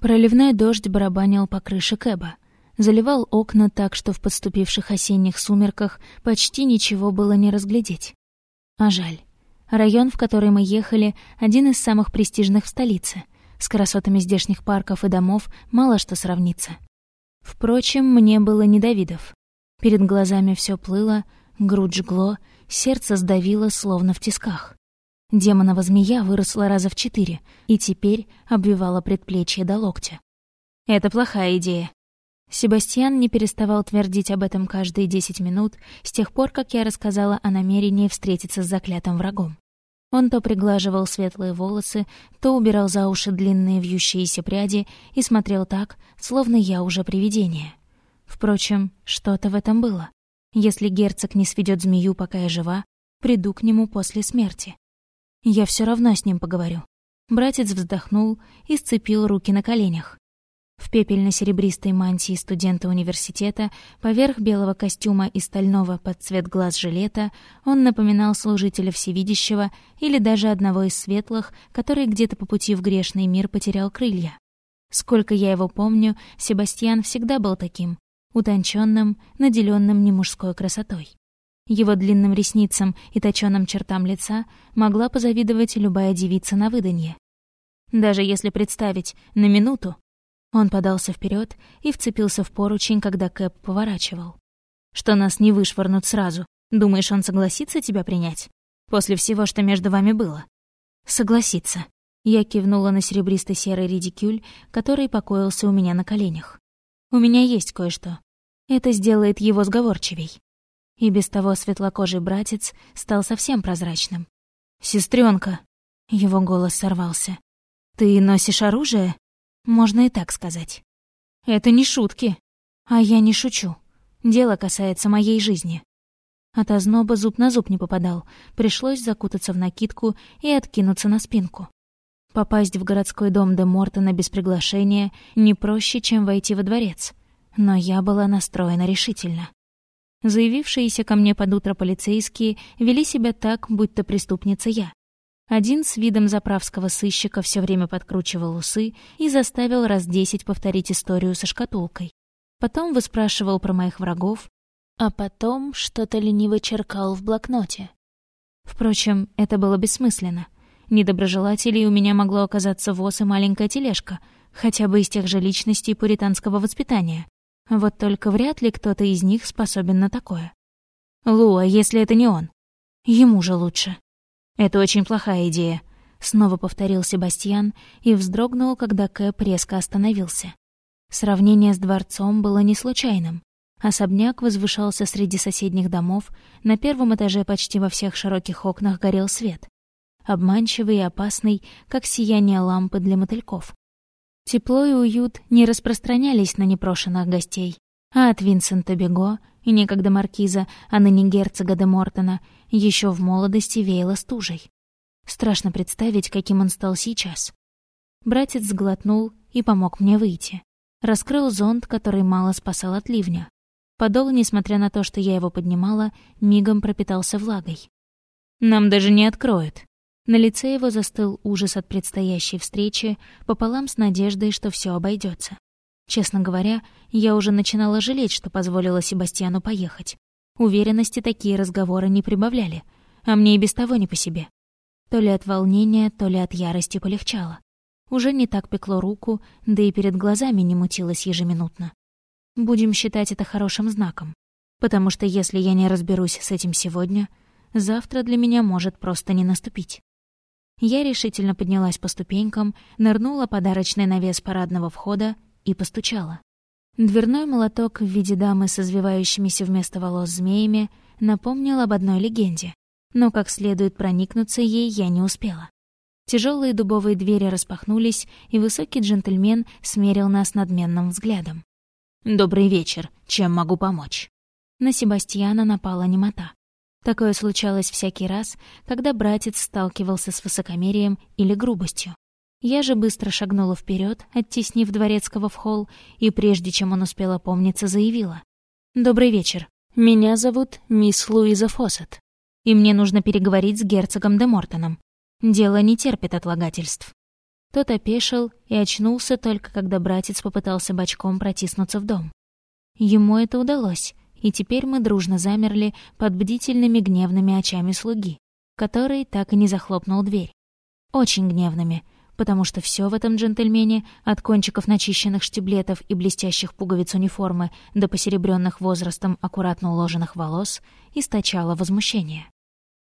Проливной дождь барабанил по крыше Кэба, заливал окна так, что в подступивших осенних сумерках почти ничего было не разглядеть. А жаль. Район, в который мы ехали, один из самых престижных в столице. С красотами здешних парков и домов мало что сравнится. Впрочем, мне было не до видов. Перед глазами все плыло, грудь жгло, сердце сдавило, словно в тисках. Демонова змея выросла раза в четыре и теперь обвивала предплечье до локтя. Это плохая идея. Себастьян не переставал твердить об этом каждые десять минут с тех пор, как я рассказала о намерении встретиться с заклятым врагом. Он то приглаживал светлые волосы, то убирал за уши длинные вьющиеся пряди и смотрел так, словно я уже привидение. Впрочем, что-то в этом было. Если герцог не сведет змею, пока я жива, приду к нему после смерти. Я все равно с ним поговорю. Братец вздохнул и сцепил руки на коленях. В пепельно-серебристой мантии студента университета, поверх белого костюма и стального под цвет глаз жилета, он напоминал служителя всевидящего или даже одного из светлых, который где-то по пути в грешный мир потерял крылья. Сколько я его помню, Себастьян всегда был таким, утонченным, наделенным немужской красотой. Его длинным ресницам и точёным чертам лица могла позавидовать любая девица на выданье. Даже если представить на минуту, он подался вперед и вцепился в поручень, когда Кэп поворачивал. «Что нас не вышвырнут сразу. Думаешь, он согласится тебя принять? После всего, что между вами было?» «Согласится». Я кивнула на серебристо-серый редикюль, который покоился у меня на коленях. «У меня есть кое-что. Это сделает его сговорчивей». И без того светлокожий братец стал совсем прозрачным. «Сестрёнка!» — его голос сорвался. «Ты носишь оружие?» Можно и так сказать. Это не шутки. А я не шучу. Дело касается моей жизни. От озноба зуб на зуб не попадал. Пришлось закутаться в накидку и откинуться на спинку. Попасть в городской дом де Мортона без приглашения не проще, чем войти во дворец. Но я была настроена решительно. Заявившиеся ко мне под утро полицейские вели себя так, будто преступница я. Один с видом заправского сыщика все время подкручивал усы и заставил раз десять повторить историю со шкатулкой. Потом выспрашивал про моих врагов, а потом что-то лениво черкал в блокноте. Впрочем, это было бессмысленно. Недоброжелателей у меня могло оказаться воз и маленькая тележка, хотя бы из тех же личностей пуританского воспитания. Вот только вряд ли кто-то из них способен на такое. Луа, если это не он. Ему же лучше. «Это очень плохая идея», — снова повторил Себастьян и вздрогнул, когда Кэп резко остановился. Сравнение с дворцом было не случайным. Особняк возвышался среди соседних домов, на первом этаже почти во всех широких окнах горел свет. Обманчивый и опасный, как сияние лампы для мотыльков. Тепло и уют не распространялись на непрошенных гостей, а от Винсента Бего некогда маркиза, а ныне герцога де Мортона, еще в молодости веяло стужей. Страшно представить, каким он стал сейчас. Братец сглотнул и помог мне выйти. Раскрыл зонт, который мало спасал от ливня. Подол, несмотря на то, что я его поднимала, мигом пропитался влагой. «Нам даже не откроют». На лице его застыл ужас от предстоящей встречи, пополам с надеждой, что все обойдется. Честно говоря, я уже начинала жалеть, что позволила Себастьяну поехать. Уверенности такие разговоры не прибавляли, а мне и без того не по себе. То ли от волнения, то ли от ярости полегчало. Уже не так пекло руку, да и перед глазами не мутилось ежеминутно. Будем считать это хорошим знаком, потому что если я не разберусь с этим сегодня, завтра для меня может просто не наступить. Я решительно поднялась по ступенькам, нырнула подарочный навес парадного входа и постучала. Дверной молоток в виде дамы с извивающимися вместо волос змеями напомнил об одной легенде, но как следует проникнуться ей я не успела. Тяжелые дубовые двери распахнулись, и высокий джентльмен смерил нас надменным взглядом. «Добрый вечер. Чем могу помочь?» На Себастьяна напала немота. Такое случалось всякий раз, когда братец сталкивался с высокомерием или грубостью. Я же быстро шагнула вперед, оттеснив дворецкого в холл, и прежде чем он успел опомниться, заявила. «Добрый вечер. Меня зовут мисс Луиза Фоссет, и мне нужно переговорить с герцогом де Мортоном. Дело не терпит отлагательств». Тот опешил и очнулся только когда братец попытался бочком протиснуться в дом. Ему это удалось, и теперь мы дружно замерли под бдительными гневными очами слуги, который так и не захлопнул дверь. Очень гневными, потому что все в этом джентльмене, от кончиков начищенных штиблетов и блестящих пуговиц униформы до посеребренных возрастом аккуратно уложенных волос, источало возмущение.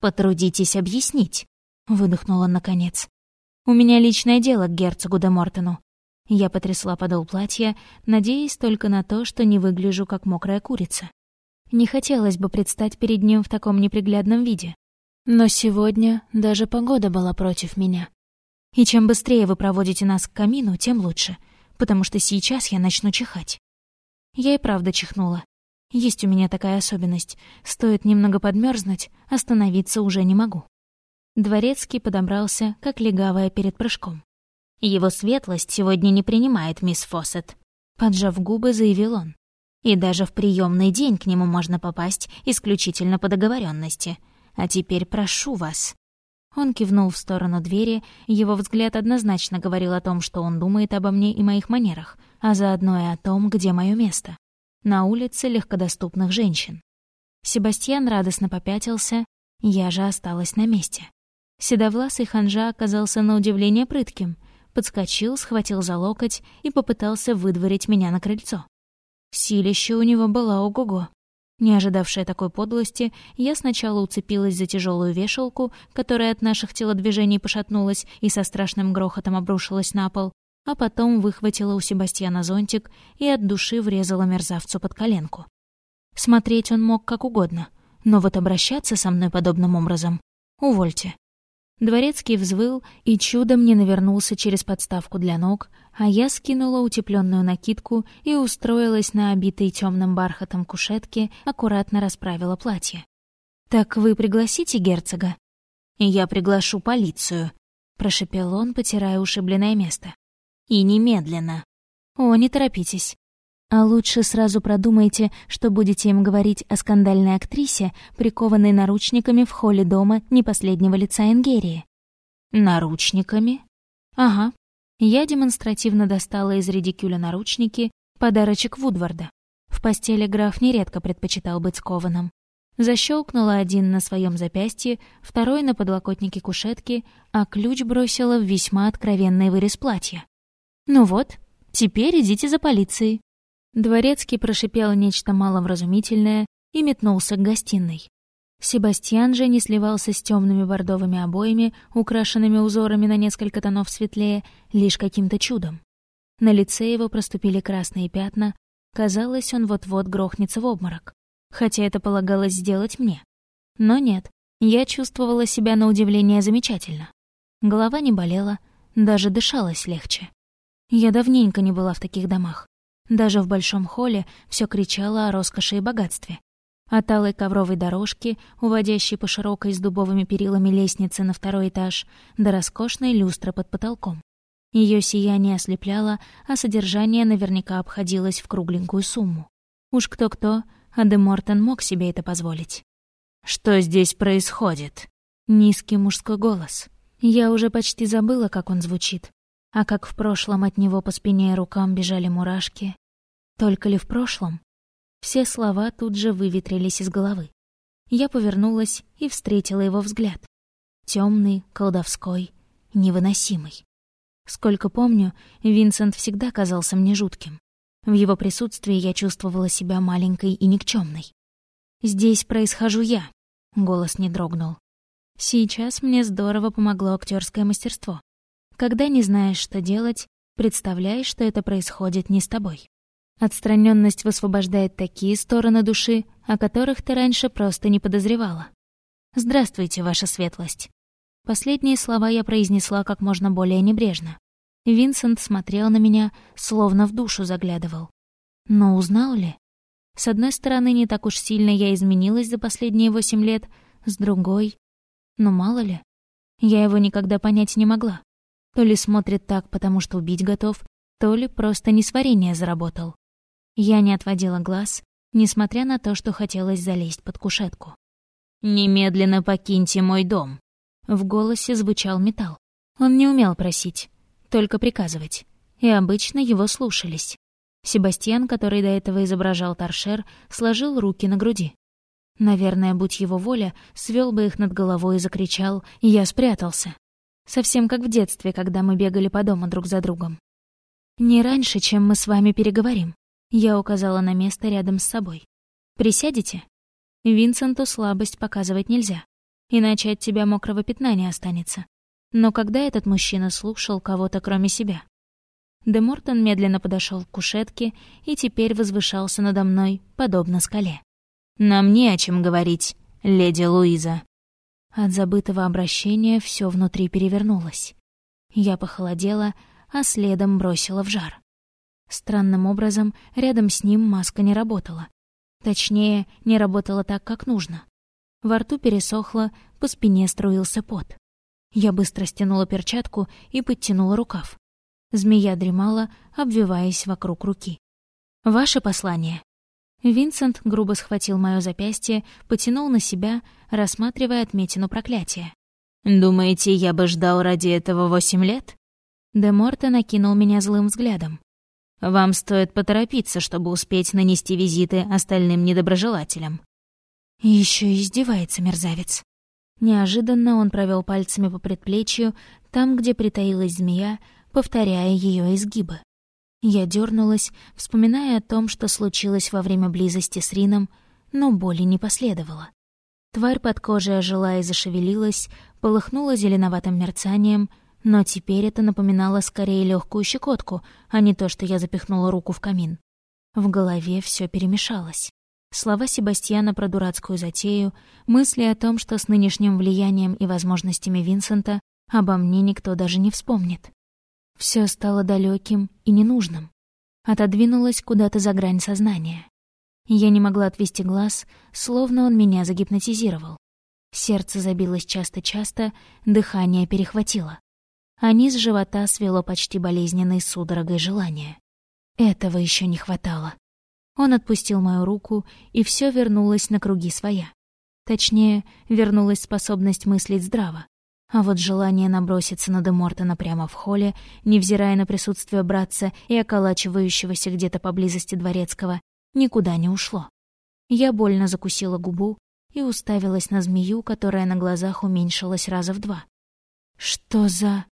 «Потрудитесь объяснить», — выдохнул он наконец. «У меня личное дело к герцогу де Мортону. Я потрясла подол платья, надеясь только на то, что не выгляжу как мокрая курица. Не хотелось бы предстать перед ним в таком неприглядном виде. Но сегодня даже погода была против меня. И чем быстрее вы проводите нас к камину, тем лучше, потому что сейчас я начну чихать. Я и правда чихнула. Есть у меня такая особенность. Стоит немного подмерзнуть, остановиться уже не могу. Дворецкий подобрался, как легавая перед прыжком. «Его светлость сегодня не принимает мисс Фоссет», — поджав губы, заявил он. И даже в приемный день к нему можно попасть исключительно по договоренности. А теперь прошу вас». Он кивнул в сторону двери, его взгляд однозначно говорил о том, что он думает обо мне и моих манерах, а заодно и о том, где мое место. На улице легкодоступных женщин. Себастьян радостно попятился, я же осталась на месте. Седовласый ханжа оказался на удивление прытким, подскочил, схватил за локоть и попытался выдворить меня на крыльцо. Силище у него было ого-го. Не ожидавшая такой подлости, я сначала уцепилась за тяжелую вешалку, которая от наших телодвижений пошатнулась и со страшным грохотом обрушилась на пол, а потом выхватила у Себастьяна зонтик и от души врезала мерзавцу под коленку. Смотреть он мог как угодно, но вот обращаться со мной подобным образом — увольте. Дворецкий взвыл и чудом не навернулся через подставку для ног, а я скинула утепленную накидку и устроилась на обитой темным бархатом кушетке, аккуратно расправила платье. «Так вы пригласите герцога?» «Я приглашу полицию», — прошепел он, потирая ушибленное место. «И немедленно». «О, не торопитесь. А лучше сразу продумайте, что будете им говорить о скандальной актрисе, прикованной наручниками в холле дома не последнего лица Энгерии». «Наручниками?» «Ага, я демонстративно достала из редикюля наручники, подарочек Вудварда. В постели граф нередко предпочитал быть скованным. Защелкнула один на своем запястье, второй на подлокотнике кушетки, а ключ бросила в весьма откровенный вырез платья. «Ну вот, теперь идите за полицией». Дворецкий прошипел нечто маловразумительное и метнулся к гостиной. Себастьян же не сливался с темными бордовыми обоями, украшенными узорами на несколько тонов светлее, лишь каким-то чудом. На лице его проступили красные пятна, казалось, он вот-вот грохнется в обморок, хотя это полагалось сделать мне. Но нет, я чувствовала себя на удивление замечательно. Голова не болела, даже дышалось легче. Я давненько не была в таких домах. Даже в большом холле все кричало о роскоши и богатстве от алой ковровой дорожки, уводящей по широкой с дубовыми перилами лестнице на второй этаж, до роскошной люстры под потолком. Ее сияние ослепляло, а содержание наверняка обходилось в кругленькую сумму. Уж кто-кто, а де Мортон мог себе это позволить. «Что здесь происходит?» Низкий мужской голос. Я уже почти забыла, как он звучит. А как в прошлом от него по спине и рукам бежали мурашки. Только ли в прошлом? Все слова тут же выветрились из головы. Я повернулась и встретила его взгляд. Темный, колдовской, невыносимый. Сколько помню, Винсент всегда казался мне жутким. В его присутствии я чувствовала себя маленькой и никчемной. «Здесь происхожу я», — голос не дрогнул. Сейчас мне здорово помогло актерское мастерство. Когда не знаешь, что делать, представляешь, что это происходит не с тобой. Отстраненность высвобождает такие стороны души, о которых ты раньше просто не подозревала. «Здравствуйте, ваша светлость». Последние слова я произнесла как можно более небрежно. Винсент смотрел на меня, словно в душу заглядывал. Но узнал ли? С одной стороны, не так уж сильно я изменилась за последние восемь лет, с другой... Ну, мало ли. Я его никогда понять не могла. То ли смотрит так, потому что убить готов, то ли просто несварение заработал. Я не отводила глаз, несмотря на то, что хотелось залезть под кушетку. «Немедленно покиньте мой дом!» В голосе звучал металл. Он не умел просить, только приказывать. И обычно его слушались. Себастьян, который до этого изображал торшер, сложил руки на груди. Наверное, будь его воля, свел бы их над головой и закричал «Я спрятался!» Совсем как в детстве, когда мы бегали по дому друг за другом. «Не раньше, чем мы с вами переговорим», — я указала на место рядом с собой. «Присядете?» Винсенту слабость показывать нельзя, иначе от тебя мокрого пятна не останется. Но когда этот мужчина слушал кого-то кроме себя? Де Мортон медленно подошел к кушетке и теперь возвышался надо мной, подобно скале. «Нам не о чем говорить, леди Луиза». От забытого обращения все внутри перевернулось. Я похолодела, а следом бросила в жар. Странным образом рядом с ним маска не работала. Точнее, не работала так, как нужно. Во рту пересохло, по спине струился пот. Я быстро стянула перчатку и подтянула рукав. Змея дремала, обвиваясь вокруг руки. «Ваше послание». Винсент грубо схватил моё запястье, потянул на себя, рассматривая отметину проклятия. «Думаете, я бы ждал ради этого восемь лет?» Де Морте накинул меня злым взглядом. «Вам стоит поторопиться, чтобы успеть нанести визиты остальным недоброжелателям». Еще издевается мерзавец. Неожиданно он провел пальцами по предплечью, там, где притаилась змея, повторяя ее изгибы. Я дернулась, вспоминая о том, что случилось во время близости с Рином, но боли не последовало. Тварь под кожей ожила и зашевелилась, полыхнула зеленоватым мерцанием, но теперь это напоминало скорее легкую щекотку, а не то, что я запихнула руку в камин. В голове все перемешалось. Слова Себастьяна про дурацкую затею, мысли о том, что с нынешним влиянием и возможностями Винсента обо мне никто даже не вспомнит. Все стало далеким и ненужным. Отодвинулась куда-то за грань сознания. Я не могла отвести глаз, словно он меня загипнотизировал. Сердце забилось часто-часто, дыхание перехватило. А низ живота свело почти болезненной судорогой желания. Этого еще не хватало. Он отпустил мою руку, и все вернулось на круги своя. Точнее, вернулась способность мыслить здраво. А вот желание наброситься на Демортона прямо в холле, невзирая на присутствие братца и околачивающегося где-то поблизости дворецкого, никуда не ушло. Я больно закусила губу и уставилась на змею, которая на глазах уменьшилась раза в два. Что за...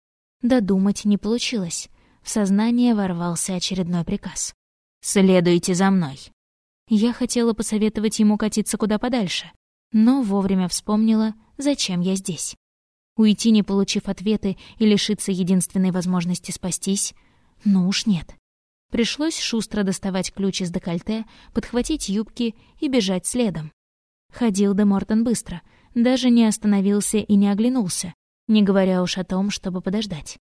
Додумать не получилось. В сознание ворвался очередной приказ. «Следуйте за мной». Я хотела посоветовать ему катиться куда подальше, но вовремя вспомнила, зачем я здесь. Уйти, не получив ответы, и лишиться единственной возможности спастись? Ну уж нет. Пришлось шустро доставать ключ из декольте, подхватить юбки и бежать следом. Ходил де Мортон быстро, даже не остановился и не оглянулся, не говоря уж о том, чтобы подождать.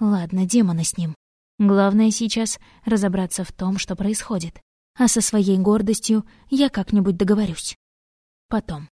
Ладно, демона с ним. Главное сейчас — разобраться в том, что происходит. А со своей гордостью я как-нибудь договорюсь. Потом.